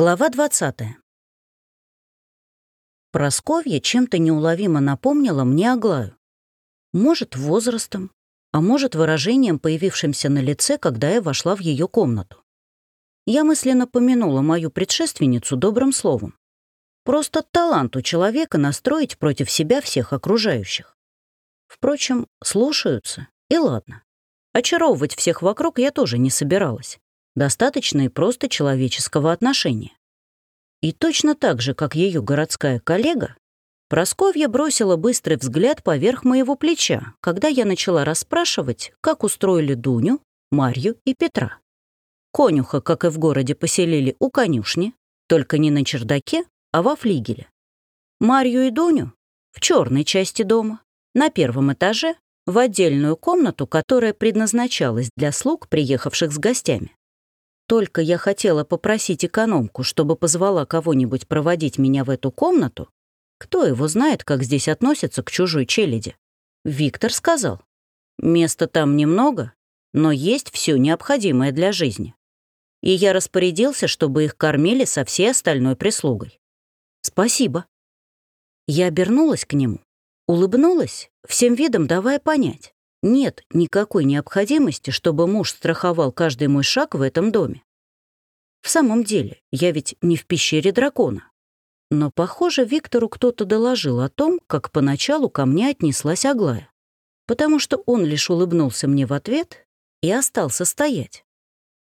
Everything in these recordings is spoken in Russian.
Глава 20. Просковья чем-то неуловимо напомнила мне Аглаю. Может, возрастом, а может, выражением, появившимся на лице, когда я вошла в ее комнату. Я мысленно помянула мою предшественницу добрым словом. Просто талант у человека настроить против себя всех окружающих. Впрочем, слушаются, и ладно. Очаровывать всех вокруг я тоже не собиралась. Достаточно и просто человеческого отношения. И точно так же, как ее городская коллега, Просковья бросила быстрый взгляд поверх моего плеча, когда я начала расспрашивать, как устроили Дуню, Марью и Петра. Конюха, как и в городе, поселили у конюшни, только не на чердаке, а во флигеле. Марью и Дуню — в черной части дома, на первом этаже, в отдельную комнату, которая предназначалась для слуг, приехавших с гостями. Только я хотела попросить экономку, чтобы позвала кого-нибудь проводить меня в эту комнату, кто его знает, как здесь относятся к чужой челяди. Виктор сказал, места там немного, но есть все необходимое для жизни. И я распорядился, чтобы их кормили со всей остальной прислугой. Спасибо. Я обернулась к нему, улыбнулась, всем видом давая понять. Нет никакой необходимости, чтобы муж страховал каждый мой шаг в этом доме. В самом деле, я ведь не в пещере дракона. Но, похоже, Виктору кто-то доложил о том, как поначалу ко мне отнеслась Аглая, потому что он лишь улыбнулся мне в ответ и остался стоять.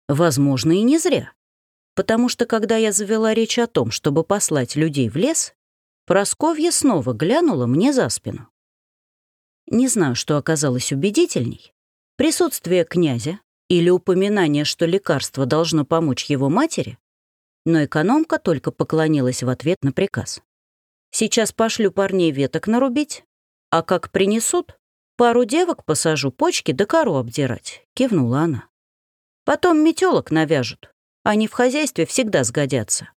Возможно, и не зря. Потому что, когда я завела речь о том, чтобы послать людей в лес, Просковья снова глянула мне за спину. Не знаю, что оказалось убедительней. Присутствие князя или упоминание, что лекарство должно помочь его матери, но экономка только поклонилась в ответ на приказ. «Сейчас пошлю парней веток нарубить, а как принесут, пару девок посажу почки да кору обдирать», — кивнула она. «Потом метелок навяжут, они в хозяйстве всегда сгодятся.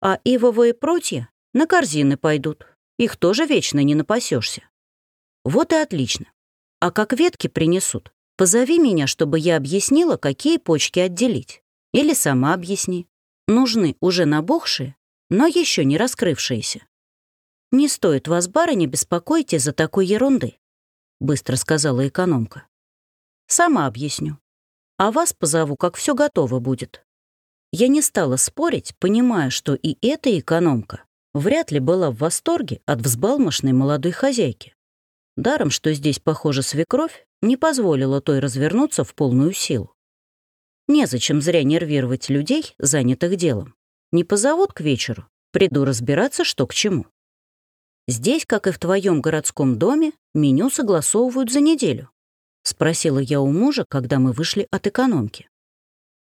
А ивовые прутья на корзины пойдут, их тоже вечно не напасешься. Вот и отлично. А как ветки принесут, позови меня, чтобы я объяснила, какие почки отделить. Или сама объясни. Нужны уже набухшие, но еще не раскрывшиеся. «Не стоит вас, барыня, беспокоить из-за такой ерунды», — быстро сказала экономка. «Сама объясню. А вас позову, как все готово будет». Я не стала спорить, понимая, что и эта экономка вряд ли была в восторге от взбалмошной молодой хозяйки. Даром, что здесь, похоже, свекровь не позволила той развернуться в полную силу. Незачем зря нервировать людей, занятых делом. Не позовут к вечеру, приду разбираться, что к чему. Здесь, как и в твоем городском доме, меню согласовывают за неделю. Спросила я у мужа, когда мы вышли от экономки.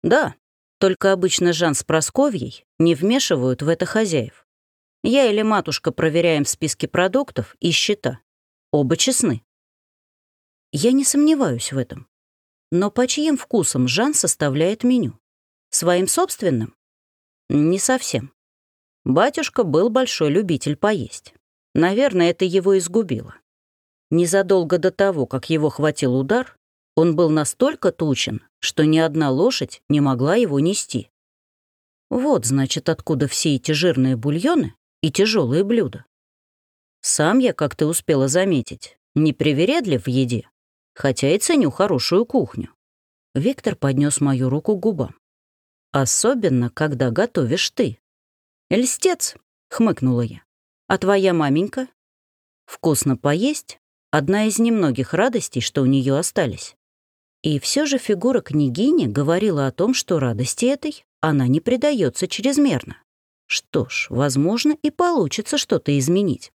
Да, только обычно Жан с Просковьей не вмешивают в это хозяев. Я или матушка проверяем списки продуктов и счета. Оба честны. Я не сомневаюсь в этом. Но по чьим вкусам Жан составляет меню? Своим собственным? Не совсем. Батюшка был большой любитель поесть. Наверное, это его изгубило. Незадолго до того, как его хватил удар, он был настолько тучен, что ни одна лошадь не могла его нести. Вот, значит, откуда все эти жирные бульоны и тяжелые блюда. Сам я, как ты успела заметить, не привередлив в еде, хотя и ценю хорошую кухню. Виктор поднес мою руку к губам. Особенно, когда готовишь ты. «Льстец», — хмыкнула я. «А твоя маменька?» «Вкусно поесть — одна из немногих радостей, что у нее остались». И все же фигура княгини говорила о том, что радости этой она не предается чрезмерно. Что ж, возможно, и получится что-то изменить.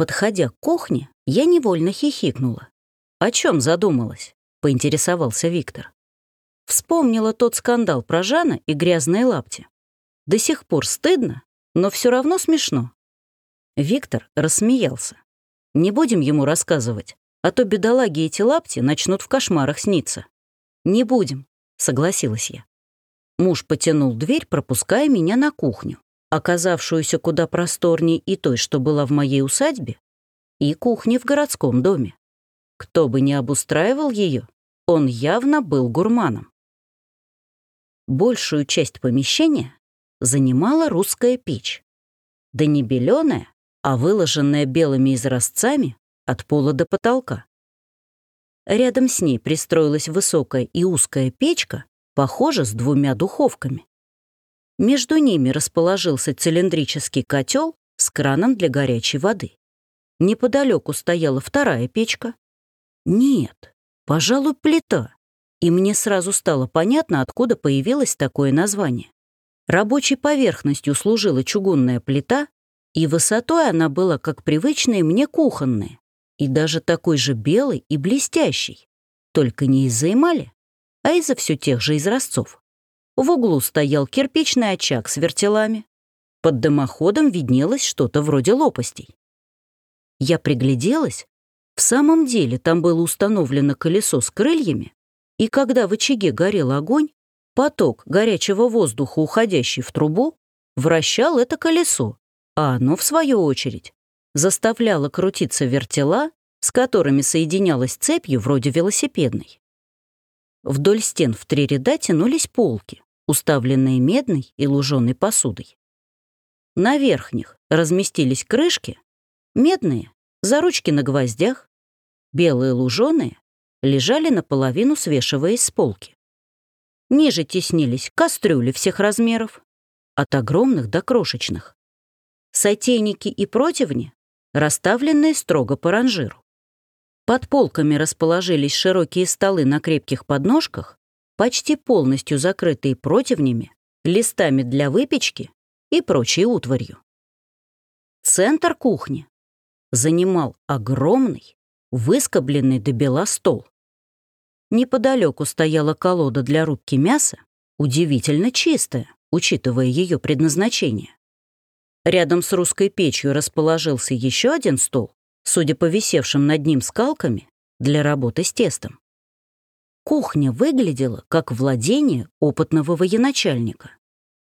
Подходя к кухне, я невольно хихикнула. «О чем задумалась?» — поинтересовался Виктор. Вспомнила тот скандал про Жана и грязные лапти. До сих пор стыдно, но все равно смешно. Виктор рассмеялся. «Не будем ему рассказывать, а то бедолаги эти лапти начнут в кошмарах сниться». «Не будем», — согласилась я. Муж потянул дверь, пропуская меня на кухню оказавшуюся куда просторней и той, что была в моей усадьбе, и кухни в городском доме. Кто бы ни обустраивал ее, он явно был гурманом. Большую часть помещения занимала русская печь. Да не беленая, а выложенная белыми изразцами от пола до потолка. Рядом с ней пристроилась высокая и узкая печка, похожа с двумя духовками. Между ними расположился цилиндрический котел с краном для горячей воды. Неподалеку стояла вторая печка. Нет, пожалуй, плита. И мне сразу стало понятно, откуда появилось такое название. Рабочей поверхностью служила чугунная плита, и высотой она была как привычная мне кухонная, и даже такой же белый и блестящий, только не из-за эмали, а из-за все тех же изразцов. В углу стоял кирпичный очаг с вертелами. Под дымоходом виднелось что-то вроде лопастей. Я пригляделась. В самом деле там было установлено колесо с крыльями, и когда в очаге горел огонь, поток горячего воздуха, уходящий в трубу, вращал это колесо, а оно, в свою очередь, заставляло крутиться вертела, с которыми соединялась цепью вроде велосипедной. Вдоль стен в три ряда тянулись полки, уставленные медной и луженой посудой. На верхних разместились крышки, медные, за ручки на гвоздях, белые луженые лежали наполовину, свешиваясь с полки. Ниже теснились кастрюли всех размеров, от огромных до крошечных. Сотейники и противни, расставленные строго по ранжиру. Под полками расположились широкие столы на крепких подножках, почти полностью закрытые противнями, листами для выпечки и прочей утварью. Центр кухни занимал огромный, выскобленный до бела стол. Неподалеку стояла колода для рубки мяса, удивительно чистая, учитывая ее предназначение. Рядом с русской печью расположился еще один стол, судя по висевшим над ним скалками, для работы с тестом. Кухня выглядела как владение опытного военачальника.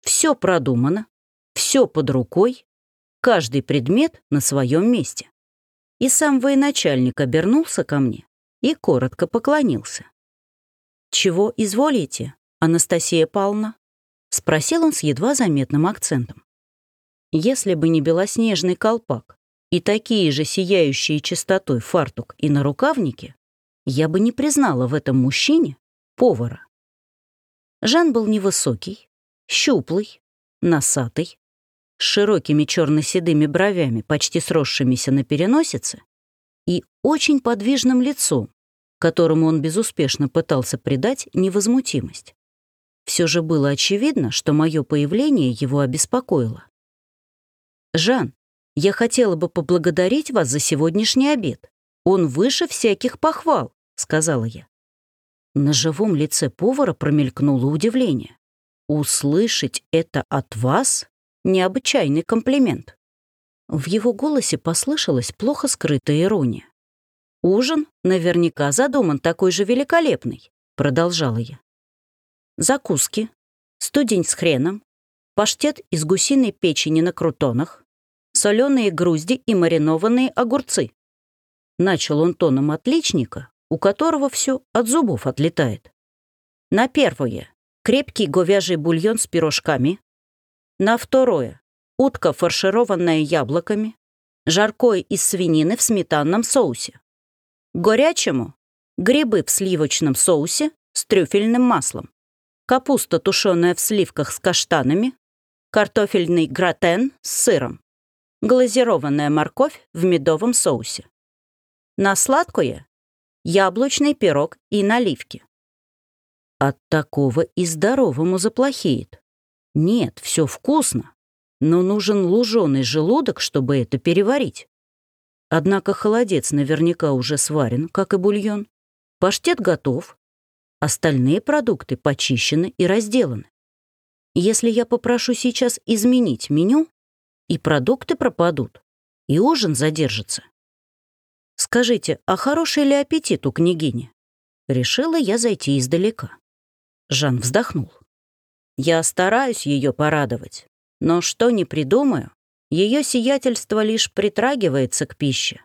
Все продумано, все под рукой, каждый предмет на своем месте. И сам военачальник обернулся ко мне и коротко поклонился. «Чего изволите, Анастасия Павловна?» — спросил он с едва заметным акцентом. Если бы не белоснежный колпак и такие же сияющие чистотой фартук и нарукавники, я бы не признала в этом мужчине повара. Жан был невысокий, щуплый, носатый, с широкими черно-седыми бровями, почти сросшимися на переносице, и очень подвижным лицом, которому он безуспешно пытался придать невозмутимость. Все же было очевидно, что мое появление его обеспокоило. «Жан, я хотела бы поблагодарить вас за сегодняшний обед. Он выше всяких похвал», — сказала я. На живом лице повара промелькнуло удивление. «Услышать это от вас — необычайный комплимент». В его голосе послышалась плохо скрытая ирония. «Ужин наверняка задуман такой же великолепный», — продолжала я. «Закуски, студень с хреном, паштет из гусиной печени на крутонах, соленые грузди и маринованные огурцы. Начал он тоном отличника, у которого все от зубов отлетает. На первое — крепкий говяжий бульон с пирожками. На второе — утка, фаршированная яблоками. Жаркое из свинины в сметанном соусе. Горячему — грибы в сливочном соусе с трюфельным маслом. Капуста, тушеная в сливках с каштанами. Картофельный гратен с сыром. Глазированная морковь в медовом соусе. На сладкое — яблочный пирог и наливки. От такого и здоровому заплохеет. Нет, все вкусно, но нужен луженый желудок, чтобы это переварить. Однако холодец наверняка уже сварен, как и бульон. Паштет готов. Остальные продукты почищены и разделаны. Если я попрошу сейчас изменить меню, и продукты пропадут, и ужин задержится. «Скажите, а хороший ли аппетит у княгини?» Решила я зайти издалека. Жан вздохнул. «Я стараюсь ее порадовать, но что не придумаю, ее сиятельство лишь притрагивается к пище.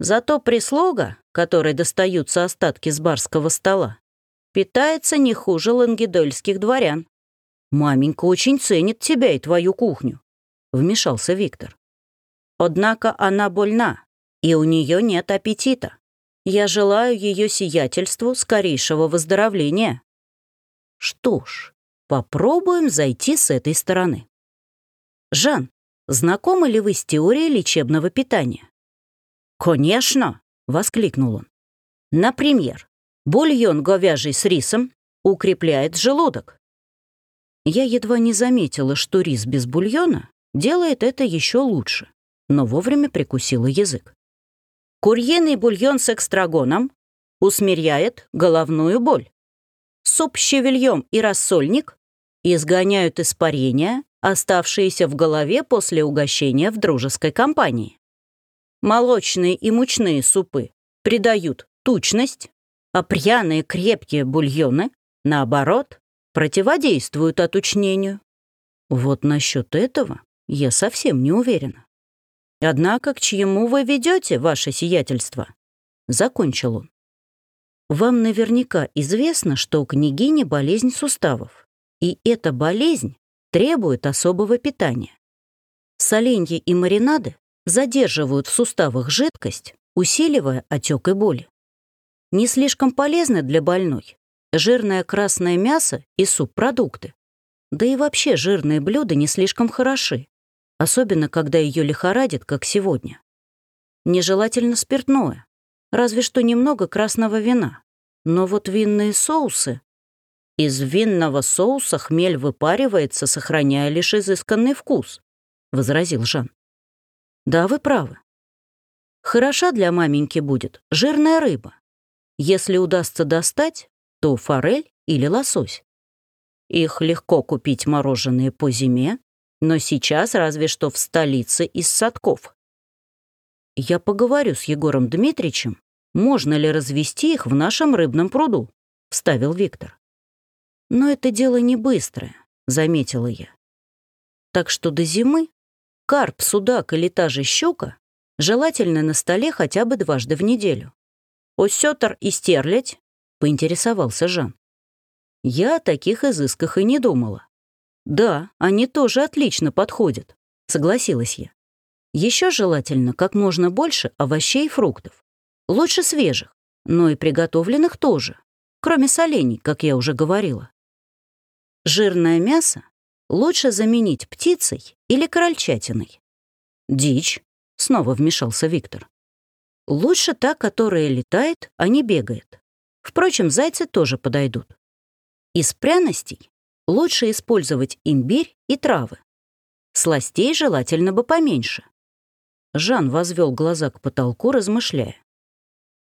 Зато прислуга, которой достаются остатки с барского стола, питается не хуже лангедольских дворян. Маменька очень ценит тебя и твою кухню», — вмешался Виктор. «Однако она больна, и у нее нет аппетита. Я желаю ее сиятельству скорейшего выздоровления». Что ж, попробуем зайти с этой стороны. Жан, знакомы ли вы с теорией лечебного питания? «Конечно!» — воскликнул он. «Например, бульон говяжий с рисом укрепляет желудок. Я едва не заметила, что рис без бульона делает это еще лучше, но вовремя прикусила язык. Курьеный бульон с экстрагоном усмиряет головную боль. Суп с щавельем и рассольник изгоняют испарения, оставшиеся в голове после угощения в дружеской компании. Молочные и мучные супы придают тучность, а пряные крепкие бульоны, наоборот, противодействуют отучнению. Вот насчет этого я совсем не уверена. Однако к чему вы ведете, ваше сиятельство? Закончил он. Вам наверняка известно, что у княгини болезнь суставов, и эта болезнь требует особого питания. Соленья и маринады задерживают в суставах жидкость, усиливая отек и боли. Не слишком полезны для больной жирное красное мясо и субпродукты. Да и вообще жирные блюда не слишком хороши, особенно когда ее лихорадит, как сегодня. Нежелательно спиртное, разве что немного красного вина. Но вот винные соусы... Из винного соуса хмель выпаривается, сохраняя лишь изысканный вкус, — возразил Жан. Да, вы правы. Хороша для маменьки будет жирная рыба. Если удастся достать, то форель или лосось. Их легко купить мороженые по зиме, но сейчас разве что в столице из садков. Я поговорю с Егором Дмитриевичем, можно ли развести их в нашем рыбном пруду, вставил Виктор. Но это дело не быстрое, заметила я. Так что до зимы карп, судак или та же щука желательно на столе хотя бы дважды в неделю. Осетр и стерлядь поинтересовался Жан. Я о таких изысках и не думала. Да, они тоже отлично подходят, согласилась я. Еще желательно как можно больше овощей и фруктов. Лучше свежих, но и приготовленных тоже, кроме солений, как я уже говорила. Жирное мясо лучше заменить птицей или крольчатиной. Дичь, снова вмешался Виктор. Лучше та, которая летает, а не бегает. Впрочем, зайцы тоже подойдут. Из пряностей лучше использовать имбирь и травы. Сластей желательно бы поменьше. Жан возвел глаза к потолку, размышляя.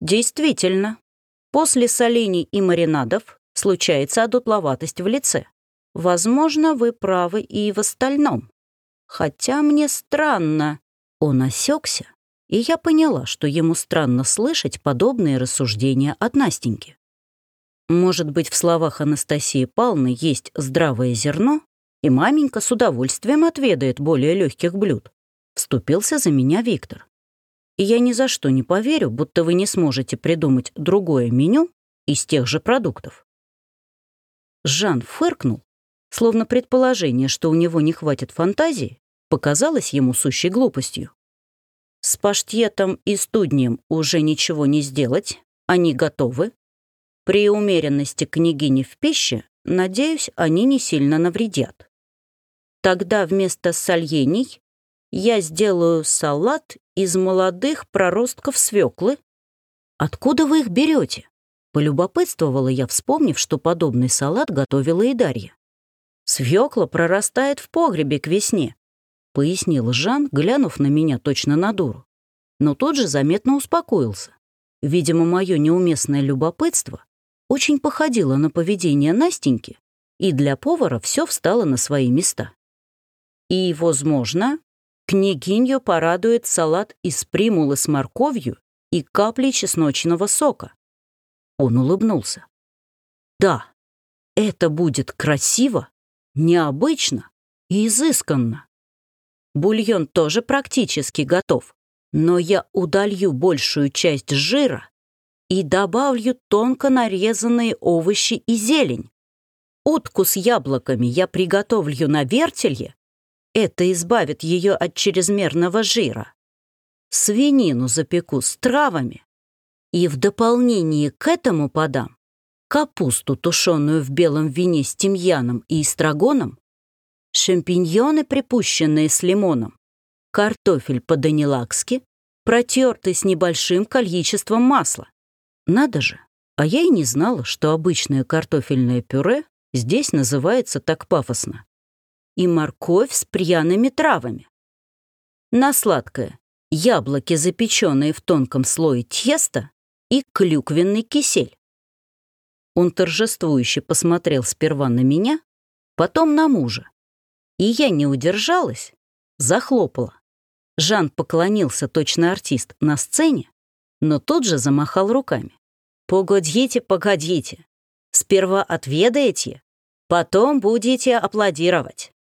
Действительно, после солений и маринадов случается одутловатость в лице. Возможно, вы правы и в остальном. Хотя мне странно. Он осекся, и я поняла, что ему странно слышать подобные рассуждения от Настеньки. Может быть, в словах Анастасии Павловны есть здравое зерно, и маменька с удовольствием отведает более легких блюд. Вступился за меня Виктор. И я ни за что не поверю, будто вы не сможете придумать другое меню из тех же продуктов. Жан фыркнул, словно предположение, что у него не хватит фантазии, показалось ему сущей глупостью. С паштетом и студнем уже ничего не сделать, они готовы. При умеренности княгини в пище, надеюсь, они не сильно навредят. Тогда вместо сальений я сделаю салат из молодых проростков свеклы. Откуда вы их берете? Полюбопытствовала я, вспомнив, что подобный салат готовила и Дарья. Свекла прорастает в погребе к весне. — пояснил Жан, глянув на меня точно на дуру. Но тот же заметно успокоился. Видимо, мое неуместное любопытство очень походило на поведение Настеньки, и для повара все встало на свои места. И, возможно, княгинью порадует салат из примулы с морковью и капли чесночного сока. Он улыбнулся. Да, это будет красиво, необычно и изысканно. Бульон тоже практически готов, но я удалью большую часть жира и добавлю тонко нарезанные овощи и зелень. Утку с яблоками я приготовлю на вертелье. Это избавит ее от чрезмерного жира. Свинину запеку с травами. И в дополнение к этому подам капусту, тушеную в белом вине с тимьяном и эстрагоном, шампиньоны, припущенные с лимоном, картофель по-данилакски, протертый с небольшим количеством масла. Надо же, а я и не знала, что обычное картофельное пюре здесь называется так пафосно. И морковь с пряными травами. На сладкое яблоки, запеченные в тонком слое теста, и клюквенный кисель. Он торжествующе посмотрел сперва на меня, потом на мужа. И я не удержалась, захлопала. Жан поклонился, точно артист, на сцене, но тут же замахал руками. «Погодите, погодите. Сперва отведаете, потом будете аплодировать».